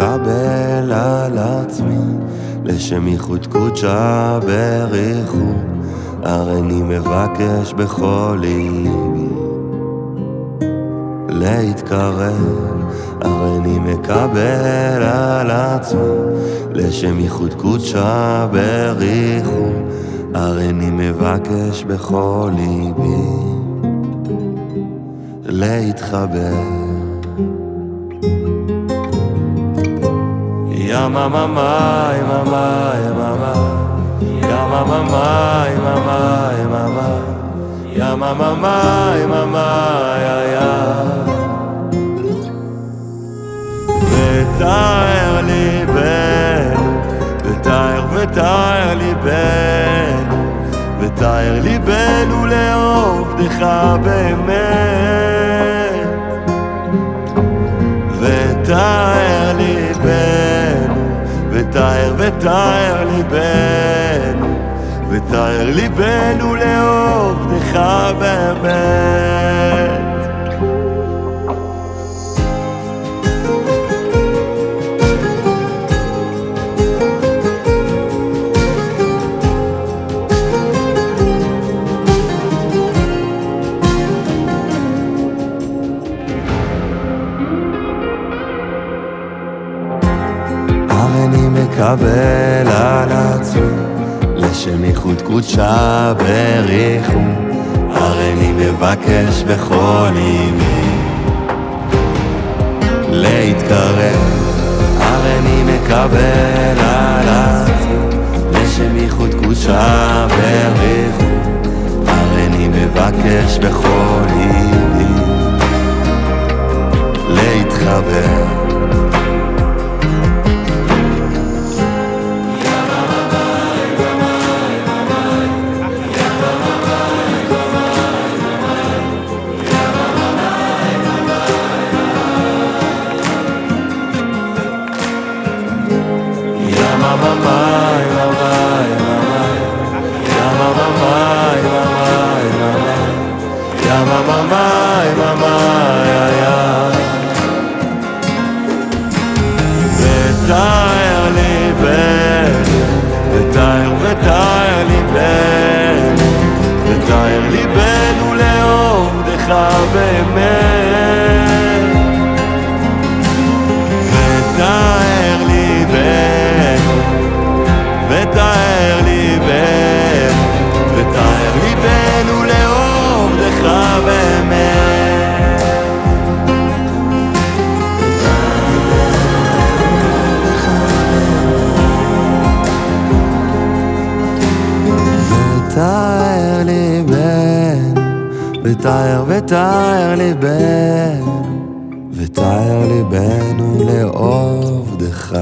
מקבל על עצמי לשם ייחוד קודשה בריחו הריני מבקש בכל ליבי להתקרב הריני מקבל על עצמי לשם ייחוד קודשה בריחו הריני מבקש בכל ליבי להתחבר. Ya mama mai mama ya mama Ya mama mai mama ya לעובדך באמת ותאר ליבנו ותאר ותאר ליבנו ותאר ליבנו לעובדך באמת מקבל על עצמי לשם ייחוד קודשה בריחום הריני מבקש בכל ליבי להתקרב הריני מקבל על עצמי לשם ייחוד קודשה בריחום הריני מבקש בכל ליבי להתחבר ותאר ליבנו ותאר ליבנו לעובדך באמת. ותאר ליבנו ותאר ליבנו ותאר ליבנו לעובדך באמת ותאר ותאר ליבנו ותאר ליבנו לעובדך